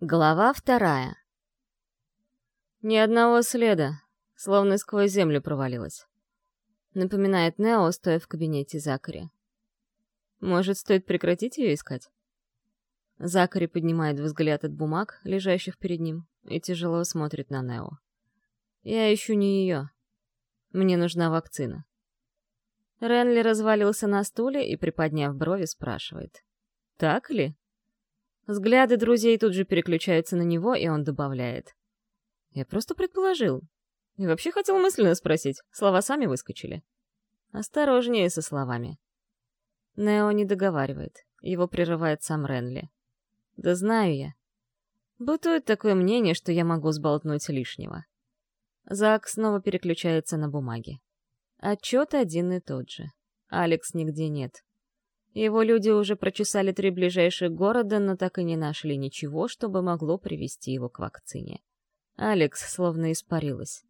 Глава вторая. Ни одного следа, словно сквозь землю провалилась. Напоминает Нео, стоя в кабинете Закари. Может, стоит прекратить ее искать? Закари поднимает взгляд от бумаг, лежащих перед ним, и тяжело смотрит на Нео. Я ищу не ее. Мне нужна вакцина. Ренли развалился на стуле и, приподняв брови, спрашивает. «Так ли?» Взгляды друзей тут же переключаются на него, и он добавляет. «Я просто предположил. И вообще хотел мысленно спросить. Слова сами выскочили». «Осторожнее со словами». Нео не договаривает. Его прерывает сам Ренли. «Да знаю я. Бытует такое мнение, что я могу сболтнуть лишнего». Зак снова переключается на бумаги. Отчет один и тот же. Алекс нигде нет. Его люди уже прочесали три ближайших города, но так и не нашли ничего, чтобы могло привести его к вакцине. Алекс словно испарилась.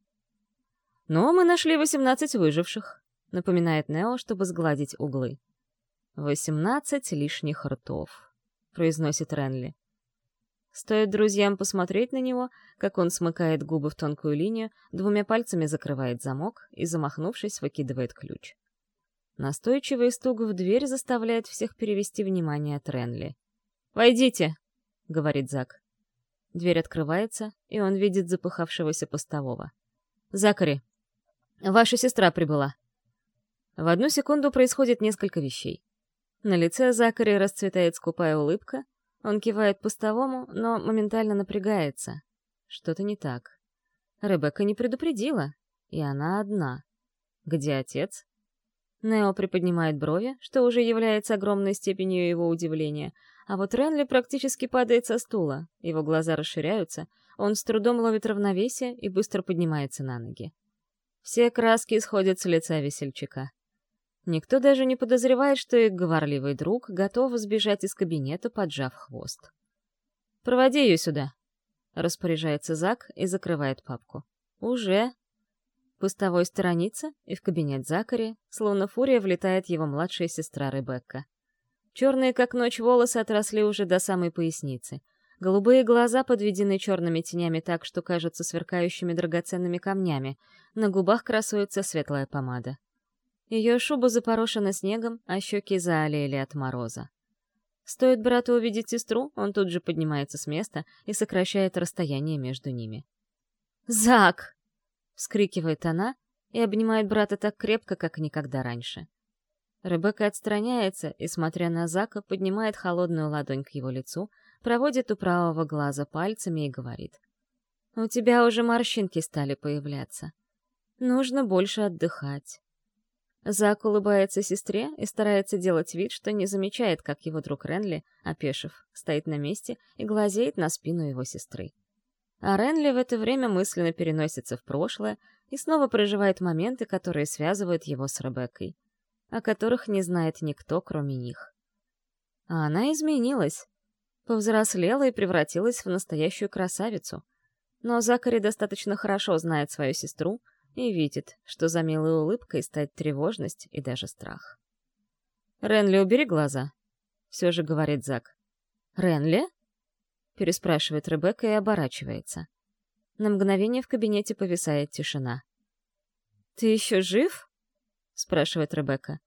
«Но мы нашли 18 выживших», — напоминает Нео, чтобы сгладить углы. «Восемнадцать лишних ртов», — произносит Ренли. Стоит друзьям посмотреть на него, как он смыкает губы в тонкую линию, двумя пальцами закрывает замок и, замахнувшись, выкидывает ключ. Настойчивый стук в дверь заставляет всех перевести внимание от Ренли. «Войдите!» — говорит Зак. Дверь открывается, и он видит запыхавшегося постового. «Закари, ваша сестра прибыла». В одну секунду происходит несколько вещей. На лице Закари расцветает скупая улыбка, он кивает постовому, но моментально напрягается. Что-то не так. Ребекка не предупредила, и она одна. Где отец? Нео приподнимает брови, что уже является огромной степенью его удивления, а вот Ренли практически падает со стула, его глаза расширяются, он с трудом ловит равновесие и быстро поднимается на ноги. Все краски сходят с лица весельчака. Никто даже не подозревает, что их говорливый друг готов сбежать из кабинета, поджав хвост. «Проводи ее сюда», — распоряжается Зак и закрывает папку. «Уже», Пустовой сторонится, и в кабинет Закари, словно фурия, влетает его младшая сестра Ребекка. Черные, как ночь, волосы отросли уже до самой поясницы. Голубые глаза подведены черными тенями так, что кажутся сверкающими драгоценными камнями. На губах красуется светлая помада. Ее шуба запорошена снегом, а щеки заолели от мороза. Стоит брату увидеть сестру, он тут же поднимается с места и сокращает расстояние между ними. «Зак!» Вскрикивает она и обнимает брата так крепко, как никогда раньше. Ребекка отстраняется и, смотря на Зака, поднимает холодную ладонь к его лицу, проводит у правого глаза пальцами и говорит. «У тебя уже морщинки стали появляться. Нужно больше отдыхать». Зак улыбается сестре и старается делать вид, что не замечает, как его друг Ренли, опешив, стоит на месте и глазеет на спину его сестры. А Ренли в это время мысленно переносится в прошлое и снова проживает моменты, которые связывают его с Ребеккой, о которых не знает никто, кроме них. А она изменилась, повзрослела и превратилась в настоящую красавицу. Но Закари достаточно хорошо знает свою сестру и видит, что за милой улыбкой стоит тревожность и даже страх. «Ренли, убери глаза», — все же говорит Зак. «Ренли?» Переспрашивает Ребекка и оборачивается. На мгновение в кабинете повисает тишина. «Ты еще жив?» — спрашивает Ребекка.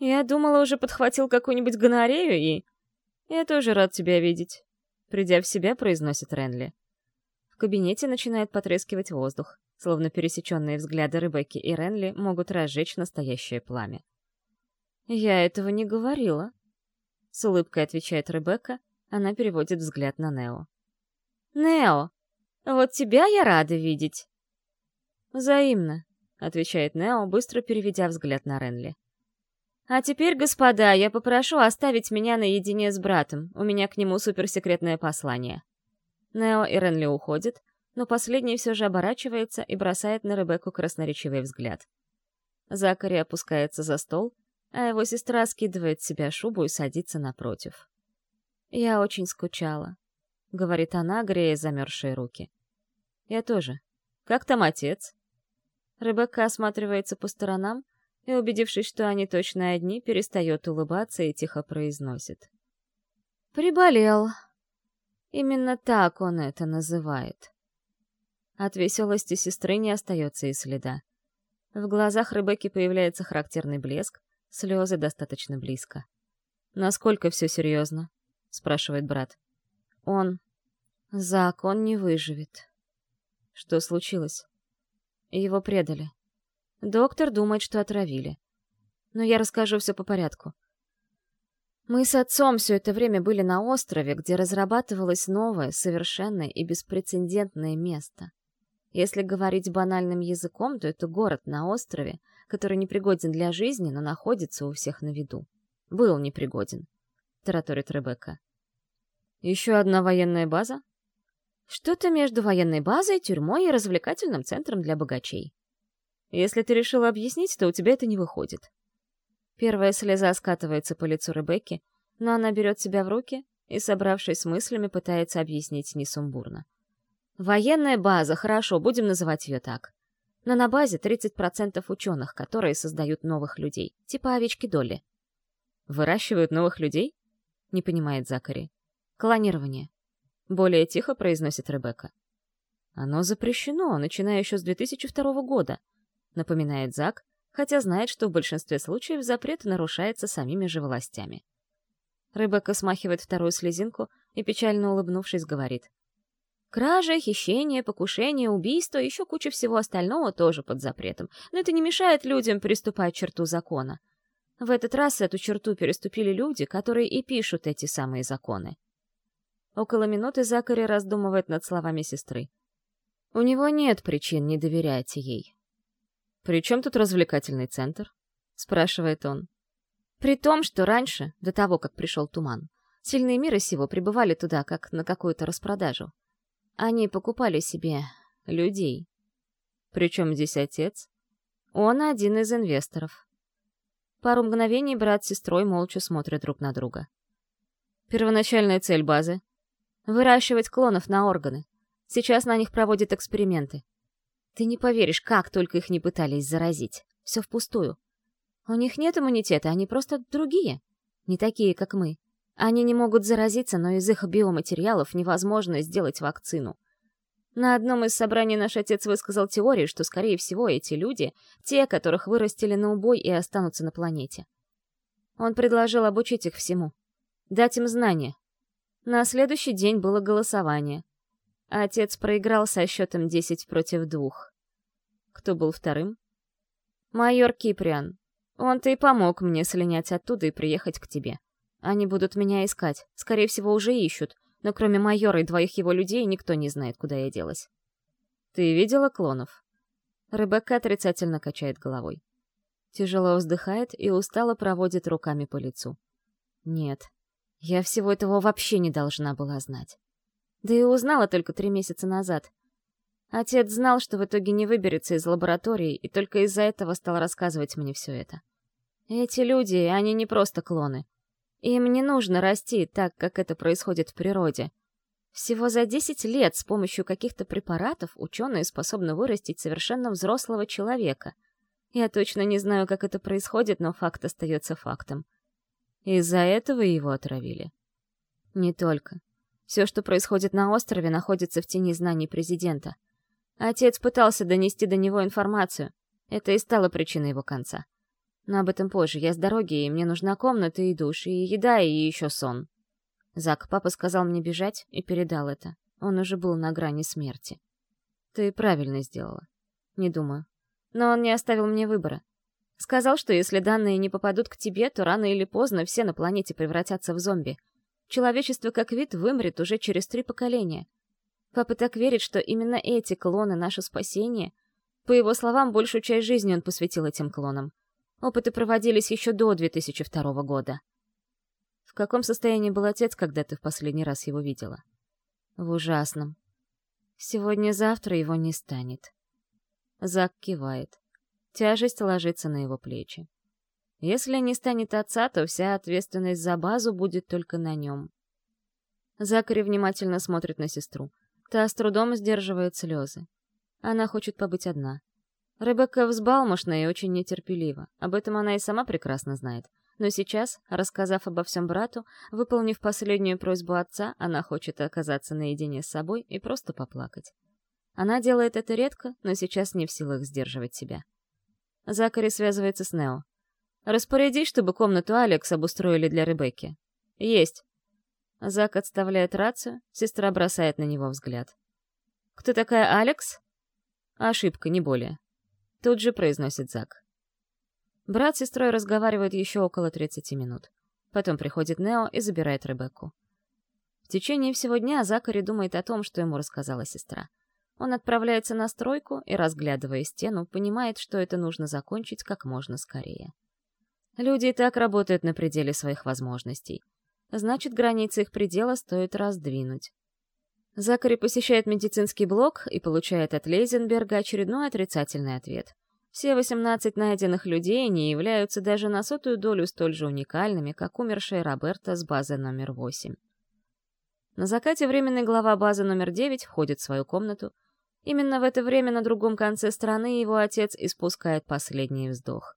«Я думала, уже подхватил какую-нибудь гонорею и...» «Я тоже рад тебя видеть», — придя в себя, произносит Ренли. В кабинете начинает потрескивать воздух, словно пересеченные взгляды Ребекки и Ренли могут разжечь настоящее пламя. «Я этого не говорила», — с улыбкой отвечает Ребекка, она переводит взгляд на Нео. «Нео, вот тебя я рада видеть!» «Взаимно», — отвечает Нео, быстро переведя взгляд на Ренли. «А теперь, господа, я попрошу оставить меня наедине с братом. У меня к нему суперсекретное послание». Нео и Ренли уходят, но последний все же оборачивается и бросает на Ребекку красноречивый взгляд. Закари опускается за стол, а его сестра скидывает с себя шубу и садится напротив. «Я очень скучала», — говорит она, грея замерзшие руки. «Я тоже. Как там отец?» Ребекка осматривается по сторонам и, убедившись, что они точно одни, перестает улыбаться и тихо произносит. «Приболел». Именно так он это называет. От веселости сестры не остается и следа. В глазах Ребекки появляется характерный блеск, слезы достаточно близко. «Насколько все серьезно?» — спрашивает брат. «Он... Зак, он не выживет». «Что случилось?» Его предали. Доктор думает, что отравили. Но я расскажу все по порядку. Мы с отцом все это время были на острове, где разрабатывалось новое, совершенное и беспрецедентное место. Если говорить банальным языком, то это город на острове, который непригоден для жизни, но находится у всех на виду. Был непригоден, тараторит Ребекка. Еще одна военная база? Что-то между военной базой, тюрьмой и развлекательным центром для богачей. Если ты решила объяснить, то у тебя это не выходит. Первая слеза скатывается по лицу Ребекки, но она берет себя в руки и, собравшись с мыслями, пытается объяснить несумбурно. Военная база, хорошо, будем называть ее так. Но на базе 30% ученых, которые создают новых людей, типа овечки Долли. Выращивают новых людей? Не понимает Закари. Клонирование. Более тихо произносит Ребекка. Оно запрещено, начиная еще с 2002 года, напоминает Зак, хотя знает, что в большинстве случаев запрет нарушается самими же властями. Ребекка смахивает вторую слезинку и, печально улыбнувшись, говорит. Кража, хищение, покушение, убийство, еще куча всего остального тоже под запретом. Но это не мешает людям переступать черту закона. В этот раз эту черту переступили люди, которые и пишут эти самые законы. Около минуты Закари раздумывает над словами сестры. У него нет причин не доверять ей. «При чем тут развлекательный центр?» — спрашивает он. При том, что раньше, до того, как пришел туман, сильные миры сего прибывали туда, как на какую-то распродажу. Они покупали себе людей. Причем здесь отец. Он один из инвесторов. Пару мгновений брат с сестрой молча смотрят друг на друга. Первоначальная цель базы — выращивать клонов на органы. Сейчас на них проводят эксперименты. Ты не поверишь, как только их не пытались заразить. Все впустую. У них нет иммунитета, они просто другие. Не такие, как мы. Они не могут заразиться, но из их биоматериалов невозможно сделать вакцину. На одном из собраний наш отец высказал теорию, что, скорее всего, эти люди — те, которых вырастили на убой и останутся на планете. Он предложил обучить их всему. Дать им знания. На следующий день было голосование. Отец проиграл со счетом 10 против двух. Кто был вторым? Майор Киприан. Он-то и помог мне слинять оттуда и приехать к тебе. Они будут меня искать. Скорее всего, уже ищут. Но кроме майора и двоих его людей никто не знает, куда я делась. Ты видела клонов? Ребекка отрицательно качает головой. Тяжело вздыхает и устало проводит руками по лицу. Нет, я всего этого вообще не должна была знать. Да и узнала только три месяца назад. Отец знал, что в итоге не выберется из лаборатории, и только из-за этого стал рассказывать мне все это. Эти люди, они не просто клоны. Им не нужно расти так, как это происходит в природе. Всего за 10 лет с помощью каких-то препаратов ученые способны вырастить совершенно взрослого человека. Я точно не знаю, как это происходит, но факт остается фактом. Из-за этого его отравили. Не только. Все, что происходит на острове, находится в тени знаний президента. Отец пытался донести до него информацию. Это и стало причиной его конца. Но об этом позже. Я с дороги, и мне нужна комната и душ, и еда, и еще сон. Зак, папа сказал мне бежать и передал это. Он уже был на грани смерти. Ты правильно сделала. Не думаю. Но он не оставил мне выбора. Сказал, что если данные не попадут к тебе, то рано или поздно все на планете превратятся в зомби — Человечество как вид вымрет уже через три поколения. Папа так верит, что именно эти клоны — наше спасение. По его словам, большую часть жизни он посвятил этим клонам. Опыты проводились еще до 2002 года. В каком состоянии был отец, когда ты в последний раз его видела? В ужасном. Сегодня-завтра его не станет. Зак кивает. Тяжесть ложится на его плечи. Если не станет отца, то вся ответственность за базу будет только на нем. Закари внимательно смотрит на сестру. Та с трудом сдерживает слезы. Она хочет побыть одна. Ребекка взбалмошна и очень нетерпелива. Об этом она и сама прекрасно знает. Но сейчас, рассказав обо всем брату, выполнив последнюю просьбу отца, она хочет оказаться наедине с собой и просто поплакать. Она делает это редко, но сейчас не в силах сдерживать себя. Закари связывается с Нео. «Распорядись, чтобы комнату Алекс обустроили для Ребекки». «Есть». Зак отставляет рацию, сестра бросает на него взгляд. «Кто такая Алекс?» «Ошибка, не более». Тут же произносит Зак. Брат с сестрой разговаривают еще около 30 минут. Потом приходит Нео и забирает Ребекку. В течение всего дня Закари думает о том, что ему рассказала сестра. Он отправляется на стройку и, разглядывая стену, понимает, что это нужно закончить как можно скорее. Люди и так работают на пределе своих возможностей. Значит, границы их предела стоит раздвинуть. Закари посещает медицинский блок и получает от Лейзенберга очередной отрицательный ответ. Все 18 найденных людей не являются даже на сотую долю столь же уникальными, как умершая Роберта с базы номер 8. На закате временный глава базы номер 9 входит в свою комнату, Именно в это время на другом конце страны его отец испускает последний вздох.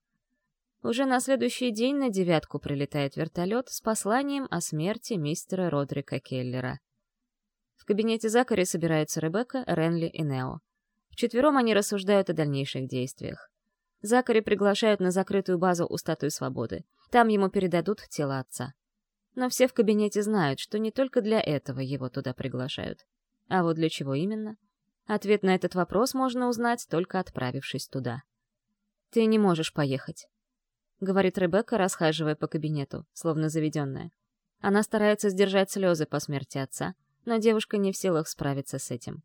Уже на следующий день на девятку прилетает вертолет с посланием о смерти мистера Родрика Келлера. В кабинете Закари собираются Ребекка, Ренли и Нео. Вчетвером они рассуждают о дальнейших действиях. Закари приглашают на закрытую базу у Статуи Свободы. Там ему передадут тело отца. Но все в кабинете знают, что не только для этого его туда приглашают. А вот для чего именно — Ответ на этот вопрос можно узнать, только отправившись туда. «Ты не можешь поехать», — говорит Ребекка, расхаживая по кабинету, словно заведенная. Она старается сдержать слезы по смерти отца, но девушка не в силах справиться с этим.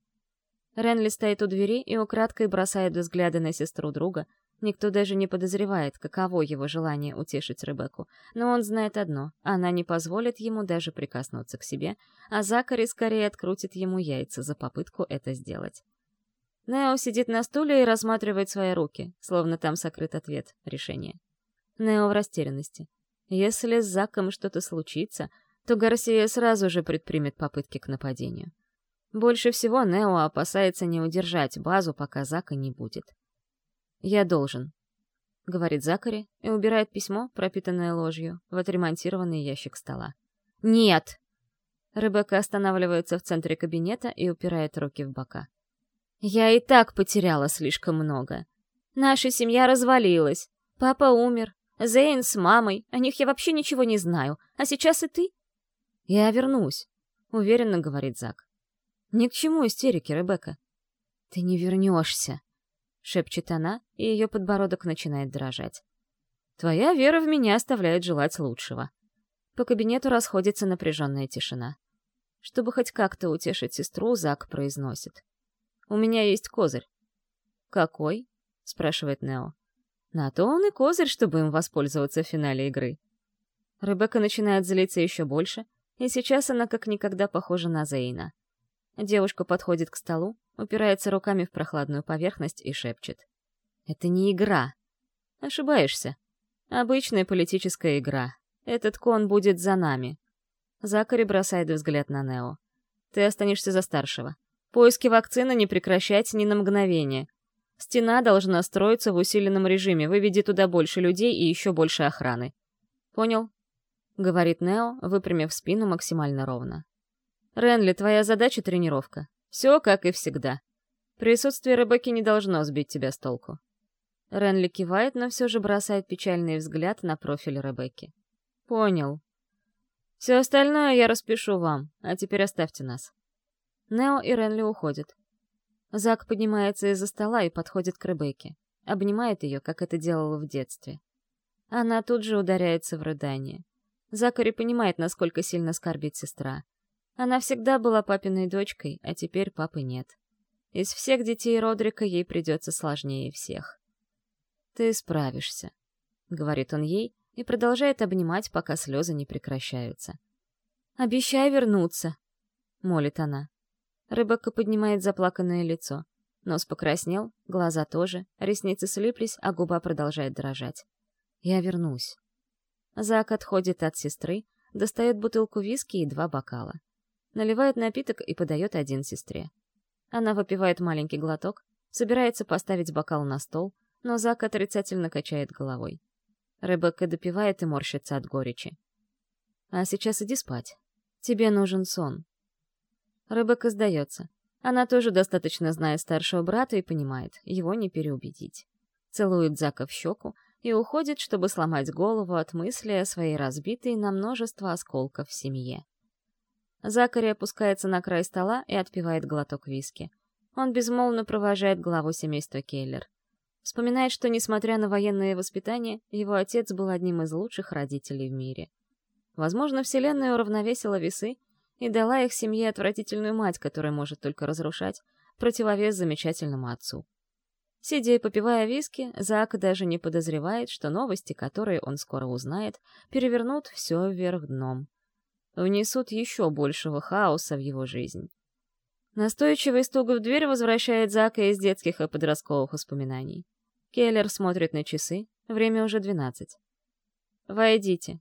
Ренли стоит у двери и украдкой бросает взгляды на сестру друга, Никто даже не подозревает, каково его желание утешить Ребекку, но он знает одно — она не позволит ему даже прикоснуться к себе, а Закари скорее открутит ему яйца за попытку это сделать. Нео сидит на стуле и рассматривает свои руки, словно там сокрыт ответ, решение. Нео в растерянности. Если с Заком что-то случится, то Гарсия сразу же предпримет попытки к нападению. Больше всего Нео опасается не удержать базу, пока Зака не будет. «Я должен», — говорит Закари и убирает письмо, пропитанное ложью, в отремонтированный ящик стола. «Нет!» Ребекка останавливается в центре кабинета и упирает руки в бока. «Я и так потеряла слишком много. Наша семья развалилась. Папа умер. Зейн с мамой. О них я вообще ничего не знаю. А сейчас и ты?» «Я вернусь», — уверенно говорит Зак. «Ни к чему истерики, Ребекка». «Ты не вернешься», шепчет она, и ее подбородок начинает дрожать. Твоя вера в меня оставляет желать лучшего. По кабинету расходится напряженная тишина. Чтобы хоть как-то утешить сестру, Зак произносит. «У меня есть козырь». «Какой?» — спрашивает Нео. «На то он и козырь, чтобы им воспользоваться в финале игры». Ребекка начинает злиться еще больше, и сейчас она как никогда похожа на Зейна. Девушка подходит к столу, упирается руками в прохладную поверхность и шепчет. «Это не игра». «Ошибаешься. Обычная политическая игра. Этот кон будет за нами». Закари бросает взгляд на Нео. «Ты останешься за старшего. Поиски вакцины не прекращать ни на мгновение. Стена должна строиться в усиленном режиме, выведи туда больше людей и еще больше охраны. Понял?» — говорит Нео, выпрямив спину максимально ровно. «Ренли, твоя задача — тренировка. Все как и всегда. Присутствие рыбаки не должно сбить тебя с толку. Ренли кивает, но все же бросает печальный взгляд на профиль Ребекки. «Понял. Все остальное я распишу вам, а теперь оставьте нас». Нео и Ренли уходят. Зак поднимается из-за стола и подходит к Ребекке. Обнимает ее, как это делала в детстве. Она тут же ударяется в рыдание. Закари понимает, насколько сильно скорбит сестра. Она всегда была папиной дочкой, а теперь папы нет. Из всех детей Родрика ей придется сложнее всех. «Ты справишься», — говорит он ей и продолжает обнимать, пока слезы не прекращаются. «Обещай вернуться», — молит она. Рыбака поднимает заплаканное лицо. Нос покраснел, глаза тоже, ресницы слиплись, а губа продолжает дрожать. «Я вернусь». Зак отходит от сестры, достает бутылку виски и два бокала наливает напиток и подает один сестре. Она выпивает маленький глоток, собирается поставить бокал на стол, но Зак отрицательно качает головой. Ребекка допивает и морщится от горечи. А сейчас иди спать. Тебе нужен сон. Ребекка сдается. Она тоже достаточно знает старшего брата и понимает, его не переубедить. Целует Зака в щеку и уходит, чтобы сломать голову от мысли о своей разбитой на множество осколков семье. Закари опускается на край стола и отпивает глоток виски. Он безмолвно провожает главу семейства Келлер. Вспоминает, что, несмотря на военное воспитание, его отец был одним из лучших родителей в мире. Возможно, Вселенная уравновесила весы и дала их семье отвратительную мать, которая может только разрушать, противовес замечательному отцу. Сидя и попивая виски, Зак даже не подозревает, что новости, которые он скоро узнает, перевернут все вверх дном. Внесут еще большего хаоса в его жизнь. Настойчивый стук в дверь возвращает Зака из детских и подростковых воспоминаний. Келлер смотрит на часы, время уже двенадцать. «Войдите».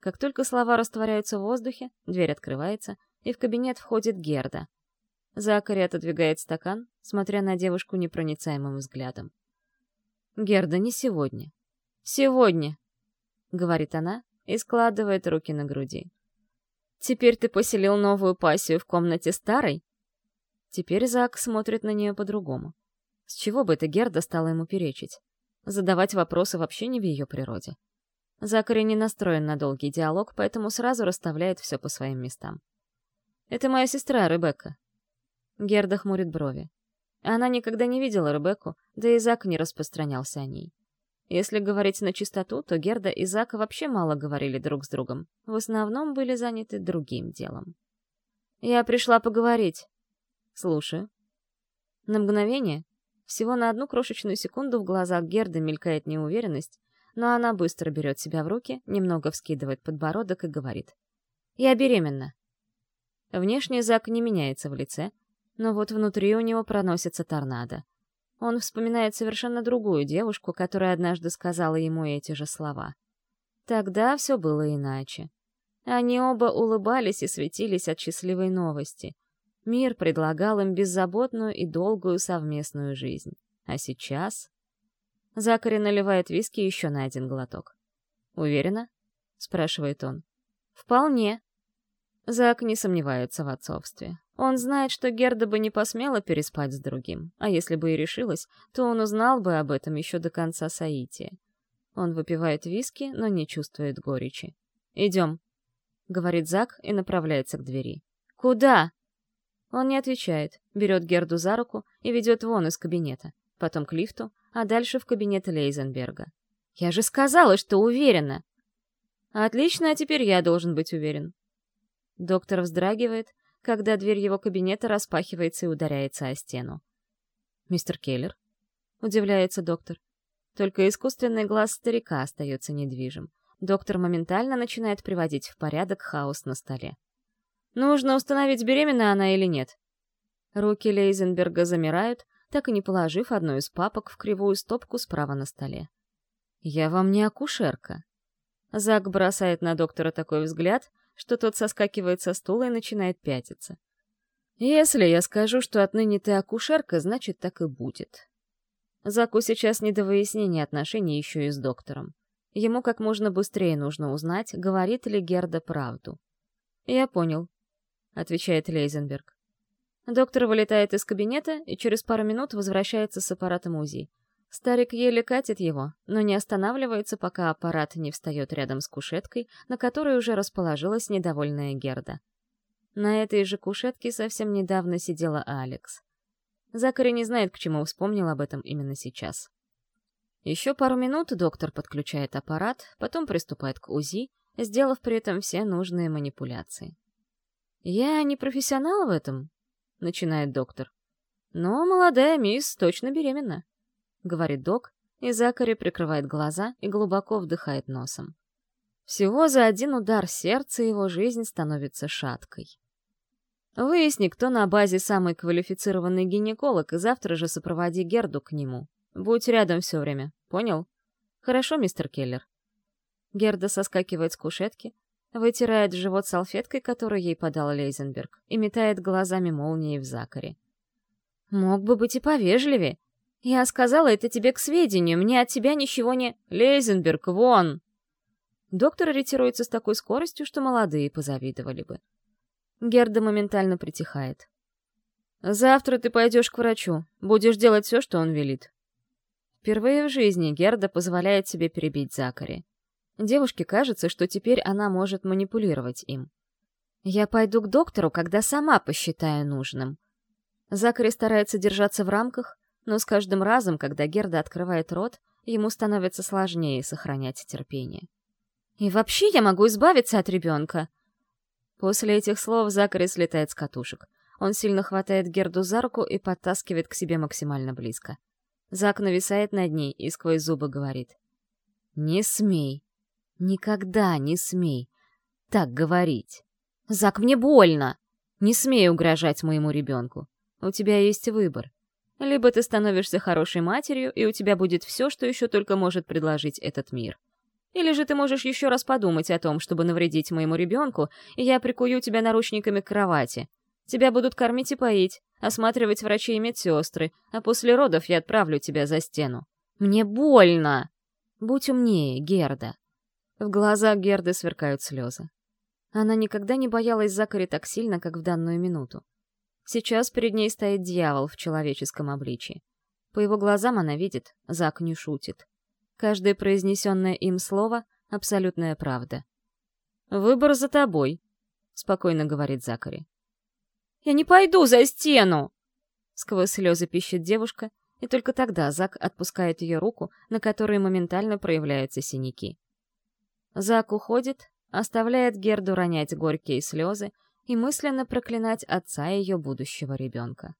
Как только слова растворяются в воздухе, дверь открывается, и в кабинет входит Герда. Закари отодвигает стакан, смотря на девушку непроницаемым взглядом. «Герда, не сегодня». «Сегодня», — говорит она и складывает руки на груди. «Теперь ты поселил новую пассию в комнате старой?» Теперь Зак смотрит на нее по-другому. С чего бы эта Герда стала ему перечить? Задавать вопросы вообще не в ее природе. Закари не настроен на долгий диалог, поэтому сразу расставляет все по своим местам. «Это моя сестра, Ребекка». Герда хмурит брови. Она никогда не видела Ребекку, да и Зак не распространялся о ней. Если говорить на чистоту, то Герда и Зак вообще мало говорили друг с другом. В основном были заняты другим делом. «Я пришла поговорить». «Слушаю». На мгновение всего на одну крошечную секунду в глазах Герды мелькает неуверенность, но она быстро берет себя в руки, немного вскидывает подбородок и говорит. «Я беременна». Внешне Зак не меняется в лице, но вот внутри у него проносится торнадо. Он вспоминает совершенно другую девушку, которая однажды сказала ему эти же слова. Тогда все было иначе. Они оба улыбались и светились от счастливой новости. Мир предлагал им беззаботную и долгую совместную жизнь. А сейчас... Закари наливает виски еще на один глоток. «Уверена?» — спрашивает он. «Вполне». Зак не сомневается в отцовстве. Он знает, что Герда бы не посмела переспать с другим, а если бы и решилась, то он узнал бы об этом еще до конца соития. Он выпивает виски, но не чувствует горечи. «Идем», — говорит Зак и направляется к двери. «Куда?» Он не отвечает, берет Герду за руку и ведет вон из кабинета, потом к лифту, а дальше в кабинет Лейзенберга. «Я же сказала, что уверена!» «Отлично, а теперь я должен быть уверен». Доктор вздрагивает, когда дверь его кабинета распахивается и ударяется о стену. «Мистер Келлер?» — удивляется доктор. Только искусственный глаз старика остается недвижим. Доктор моментально начинает приводить в порядок хаос на столе. Нужно установить, беременна она или нет. Руки Лейзенберга замирают, так и не положив одну из папок в кривую стопку справа на столе. «Я вам не акушерка». Зак бросает на доктора такой взгляд, что тот соскакивает со стула и начинает пятиться. «Если я скажу, что отныне ты акушерка, значит, так и будет». Заку сейчас не до выяснения отношений еще и с доктором. Ему как можно быстрее нужно узнать, говорит ли Герда правду. «Я понял. — отвечает Лейзенберг. Доктор вылетает из кабинета и через пару минут возвращается с аппаратом УЗИ. Старик еле катит его, но не останавливается, пока аппарат не встает рядом с кушеткой, на которой уже расположилась недовольная Герда. На этой же кушетке совсем недавно сидела Алекс. Закари не знает, к чему вспомнил об этом именно сейчас. Еще пару минут доктор подключает аппарат, потом приступает к УЗИ, сделав при этом все нужные манипуляции. «Я не профессионал в этом», — начинает доктор. «Но молодая мисс точно беременна», — говорит док, и Закари прикрывает глаза и глубоко вдыхает носом. Всего за один удар сердца его жизнь становится шаткой. Выясни, кто на базе самый квалифицированный гинеколог, и завтра же сопроводи Герду к нему. Будь рядом все время, понял? Хорошо, мистер Келлер. Герда соскакивает с кушетки, вытирает живот салфеткой, которую ей подал Лейзенберг, и метает глазами молнии в Закаре. «Мог бы быть и повежливее. «Я сказала это тебе к сведению, мне от тебя ничего не...» «Лейзенберг, вон!» Доктор ретируется с такой скоростью, что молодые позавидовали бы. Герда моментально притихает. «Завтра ты пойдешь к врачу, будешь делать все, что он велит». Впервые в жизни Герда позволяет себе перебить Закари. Девушке кажется, что теперь она может манипулировать им. «Я пойду к доктору, когда сама посчитаю нужным». Закари старается держаться в рамках, но с каждым разом, когда Герда открывает рот, ему становится сложнее сохранять терпение. «И вообще я могу избавиться от ребенка!» После этих слов Закари слетает с катушек. Он сильно хватает Герду за руку и подтаскивает к себе максимально близко. Зак нависает над ней и сквозь зубы говорит. «Не смей! Никогда не смей так говорить! Зак, мне больно! Не смей угрожать моему ребенку! У тебя есть выбор. Либо ты становишься хорошей матерью, и у тебя будет все, что еще только может предложить этот мир. Или же ты можешь еще раз подумать о том, чтобы навредить моему ребенку, и я прикую тебя наручниками к кровати. Тебя будут кормить и поить, осматривать врачи и медсестры, а после родов я отправлю тебя за стену. Мне больно! Будь умнее, Герда. В глазах Герды сверкают слезы. Она никогда не боялась Закари так сильно, как в данную минуту. Сейчас перед ней стоит дьявол в человеческом обличии. По его глазам она видит, Зак не шутит. Каждое произнесенное им слово — абсолютная правда. «Выбор за тобой», — спокойно говорит Закари. «Я не пойду за стену!» Сквозь слезы пищит девушка, и только тогда Зак отпускает ее руку, на которой моментально проявляются синяки. Зак уходит, оставляет Герду ронять горькие слезы, и мысленно проклинать отца ее будущего ребенка.